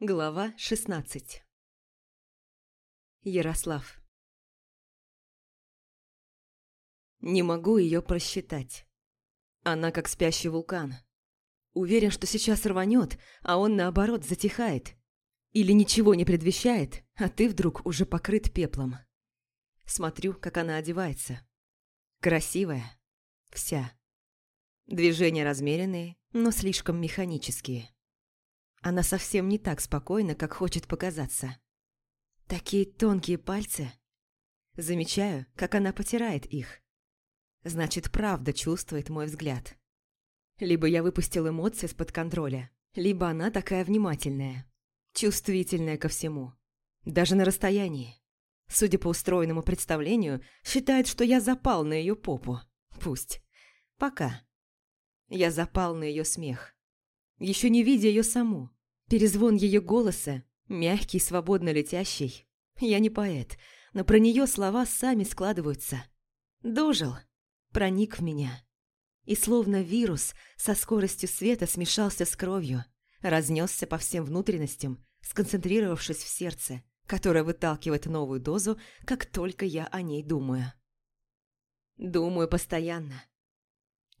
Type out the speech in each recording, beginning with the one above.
Глава 16 Ярослав Не могу ее просчитать. Она как спящий вулкан. Уверен, что сейчас рванет, а он наоборот затихает. Или ничего не предвещает, а ты вдруг уже покрыт пеплом. Смотрю, как она одевается. Красивая. Вся. Движения размеренные, но слишком механические. Она совсем не так спокойна, как хочет показаться. Такие тонкие пальцы. Замечаю, как она потирает их. Значит, правда чувствует мой взгляд. Либо я выпустил эмоции из-под контроля, либо она такая внимательная, чувствительная ко всему. Даже на расстоянии. Судя по устроенному представлению, считает, что я запал на ее попу. Пусть. Пока. Я запал на ее смех еще не видя ее саму. Перезвон ее голоса, мягкий, свободно летящий. Я не поэт, но про нее слова сами складываются. Дожил, проник в меня. И словно вирус со скоростью света смешался с кровью, разнесся по всем внутренностям, сконцентрировавшись в сердце, которое выталкивает новую дозу, как только я о ней думаю. Думаю постоянно.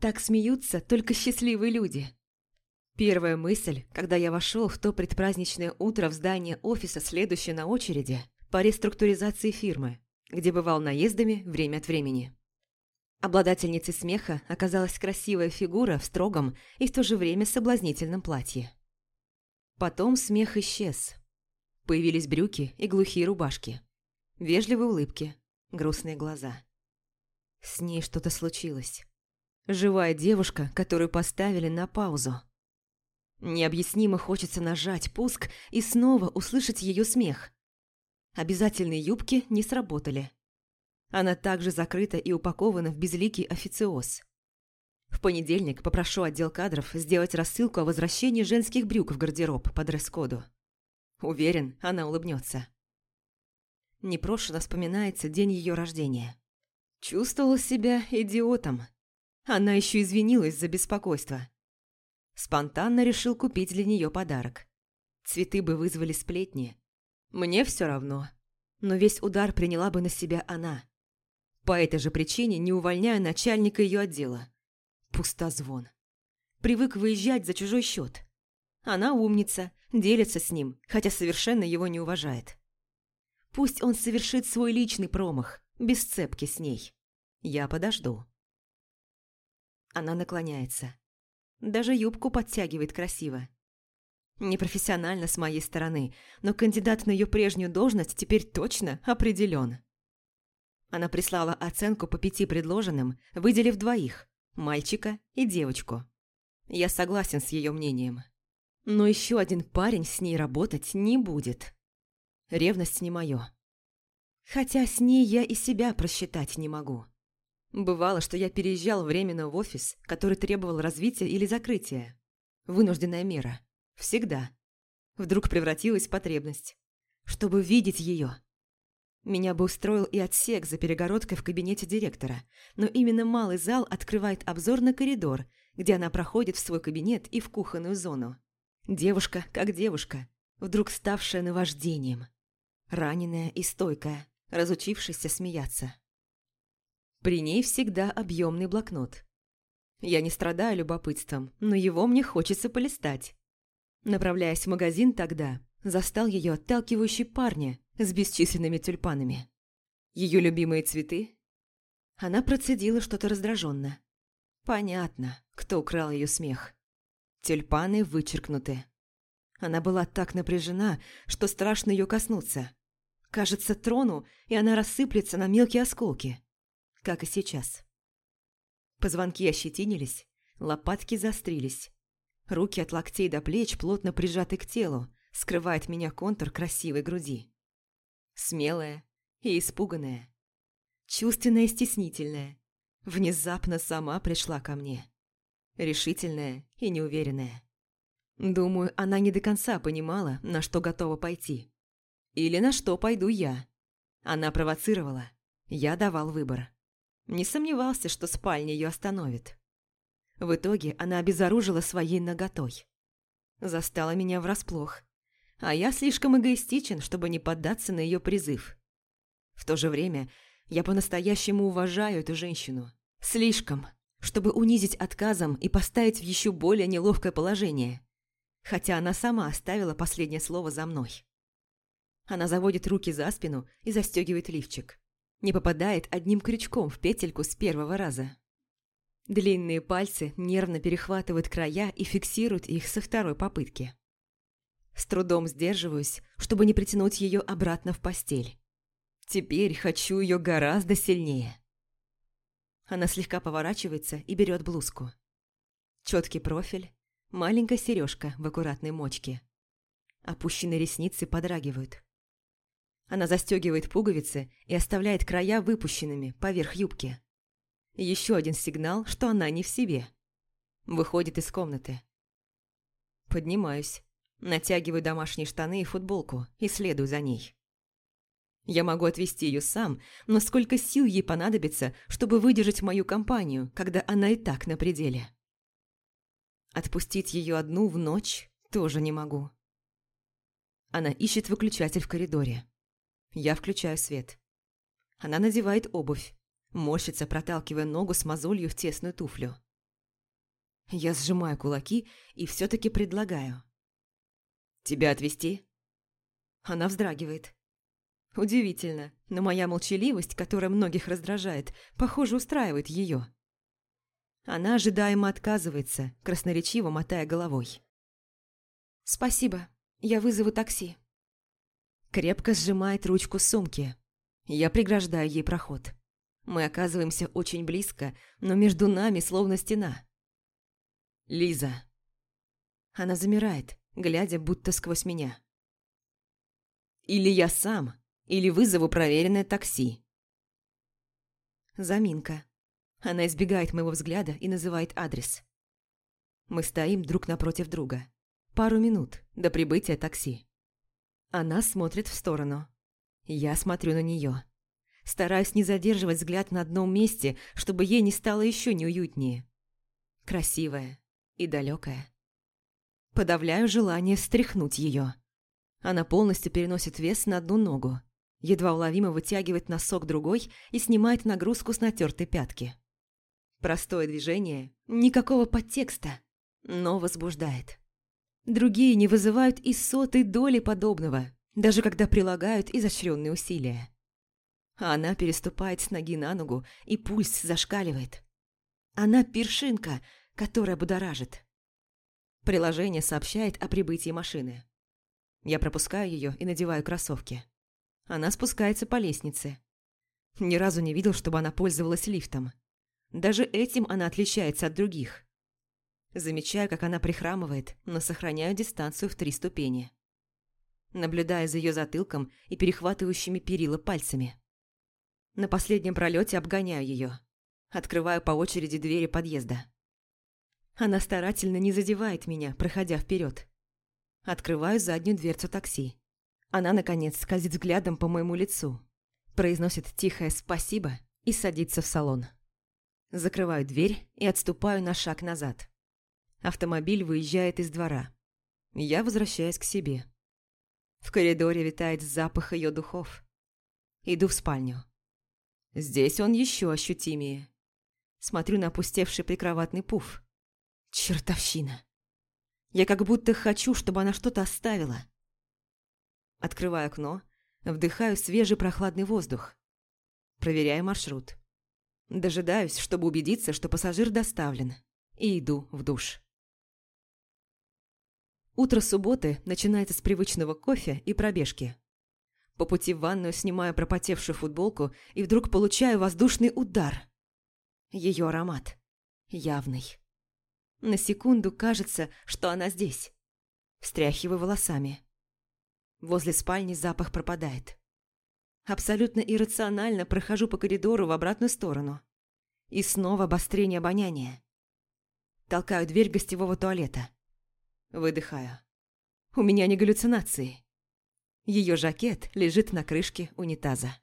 Так смеются только счастливые люди – Первая мысль, когда я вошел в то предпраздничное утро в здание офиса, следующее на очереди, по реструктуризации фирмы, где бывал наездами время от времени. Обладательницей смеха оказалась красивая фигура в строгом и в то же время соблазнительном платье. Потом смех исчез. Появились брюки и глухие рубашки. Вежливые улыбки, грустные глаза. С ней что-то случилось. Живая девушка, которую поставили на паузу. Необъяснимо хочется нажать пуск и снова услышать ее смех. Обязательные юбки не сработали. Она также закрыта и упакована в безликий официоз. В понедельник попрошу отдел кадров сделать рассылку о возвращении женских брюк в гардероб по дресс-коду. Уверен, она улыбнется. Непрошено вспоминается день ее рождения. Чувствовала себя идиотом. Она еще извинилась за беспокойство. Спонтанно решил купить для нее подарок. Цветы бы вызвали сплетни. Мне все равно. Но весь удар приняла бы на себя она. По этой же причине не увольняю начальника ее отдела. Пустозвон. Привык выезжать за чужой счет. Она умница, делится с ним, хотя совершенно его не уважает. Пусть он совершит свой личный промах, без цепки с ней. Я подожду. Она наклоняется. Даже юбку подтягивает красиво. Непрофессионально с моей стороны, но кандидат на ее прежнюю должность теперь точно определен. Она прислала оценку по пяти предложенным, выделив двоих – мальчика и девочку. Я согласен с ее мнением. Но еще один парень с ней работать не будет. Ревность не мое. Хотя с ней я и себя просчитать не могу. Бывало, что я переезжал временно в офис, который требовал развития или закрытия. Вынужденная мера. Всегда. Вдруг превратилась в потребность. Чтобы видеть ее. Меня бы устроил и отсек за перегородкой в кабинете директора, но именно малый зал открывает обзор на коридор, где она проходит в свой кабинет и в кухонную зону. Девушка как девушка, вдруг ставшая наваждением. Раненая и стойкая, разучившаяся смеяться. При ней всегда объемный блокнот. Я не страдаю любопытством, но его мне хочется полистать. Направляясь в магазин тогда, застал ее отталкивающий парня с бесчисленными тюльпанами. Ее любимые цветы? Она процедила что-то раздраженно. Понятно, кто украл ее смех. Тюльпаны вычеркнуты. Она была так напряжена, что страшно ее коснуться. Кажется, трону, и она рассыплется на мелкие осколки как и сейчас. Позвонки ощетинились, лопатки застрились. Руки от локтей до плеч плотно прижаты к телу, скрывает меня контур красивой груди. Смелая и испуганная. Чувственная и стеснительная. Внезапно сама пришла ко мне. Решительная и неуверенная. Думаю, она не до конца понимала, на что готова пойти. Или на что пойду я. Она провоцировала. Я давал выбор. Не сомневался, что спальня ее остановит. В итоге она обезоружила своей наготой. Застала меня врасплох. а я слишком эгоистичен, чтобы не поддаться на ее призыв. В то же время я по-настоящему уважаю эту женщину. Слишком, чтобы унизить отказом и поставить в еще более неловкое положение. Хотя она сама оставила последнее слово за мной. Она заводит руки за спину и застегивает лифчик. Не попадает одним крючком в петельку с первого раза. Длинные пальцы нервно перехватывают края и фиксируют их со второй попытки. С трудом сдерживаюсь, чтобы не притянуть ее обратно в постель. Теперь хочу ее гораздо сильнее. Она слегка поворачивается и берет блузку. Четкий профиль, маленькая сережка в аккуратной мочке. Опущенные ресницы подрагивают. Она застегивает пуговицы и оставляет края выпущенными поверх юбки. Еще один сигнал, что она не в себе. Выходит из комнаты. Поднимаюсь, натягиваю домашние штаны и футболку и следую за ней. Я могу отвезти ее сам, но сколько сил ей понадобится, чтобы выдержать мою компанию, когда она и так на пределе. Отпустить ее одну в ночь тоже не могу. Она ищет выключатель в коридоре. Я включаю свет. Она надевает обувь, морщится, проталкивая ногу с мозолью в тесную туфлю. Я сжимаю кулаки и все-таки предлагаю. «Тебя отвезти?» Она вздрагивает. Удивительно, но моя молчаливость, которая многих раздражает, похоже, устраивает ее. Она ожидаемо отказывается, красноречиво мотая головой. «Спасибо, я вызову такси». Крепко сжимает ручку сумки. Я преграждаю ей проход. Мы оказываемся очень близко, но между нами словно стена. Лиза. Она замирает, глядя будто сквозь меня. Или я сам, или вызову проверенное такси. Заминка. Она избегает моего взгляда и называет адрес. Мы стоим друг напротив друга. Пару минут до прибытия такси. Она смотрит в сторону. Я смотрю на нее стараясь не задерживать взгляд на одном месте, чтобы ей не стало еще неуютнее. Красивая и далекая. Подавляю желание встряхнуть ее. Она полностью переносит вес на одну ногу, едва уловимо вытягивает носок другой и снимает нагрузку с натертой пятки. Простое движение, никакого подтекста, но возбуждает. Другие не вызывают и сотой доли подобного, даже когда прилагают изощренные усилия а она переступает с ноги на ногу, и пульс зашкаливает. Она першинка, которая будоражит. Приложение сообщает о прибытии машины. Я пропускаю ее и надеваю кроссовки. Она спускается по лестнице. Ни разу не видел, чтобы она пользовалась лифтом. Даже этим она отличается от других. Замечаю, как она прихрамывает, но сохраняю дистанцию в три ступени. Наблюдая за ее затылком и перехватывающими перила пальцами. На последнем пролете обгоняю ее. Открываю по очереди двери подъезда. Она старательно не задевает меня, проходя вперед. Открываю заднюю дверцу такси. Она, наконец, скользит взглядом по моему лицу, произносит тихое «спасибо» и садится в салон. Закрываю дверь и отступаю на шаг назад. Автомобиль выезжает из двора. Я возвращаюсь к себе. В коридоре витает запах ее духов. Иду в спальню. Здесь он еще ощутимее. Смотрю на опустевший прикроватный пуф. Чертовщина. Я как будто хочу, чтобы она что-то оставила. Открываю окно, вдыхаю свежий прохладный воздух. Проверяю маршрут. Дожидаюсь, чтобы убедиться, что пассажир доставлен, и иду в душ. Утро субботы начинается с привычного кофе и пробежки. По пути в ванную снимаю пропотевшую футболку и вдруг получаю воздушный удар. Ее аромат. Явный. На секунду кажется, что она здесь. Встряхиваю волосами. Возле спальни запах пропадает. Абсолютно иррационально прохожу по коридору в обратную сторону. И снова обострение обоняния. Толкаю дверь гостевого туалета. Выдыхаю. У меня не галлюцинации. Ее жакет лежит на крышке унитаза.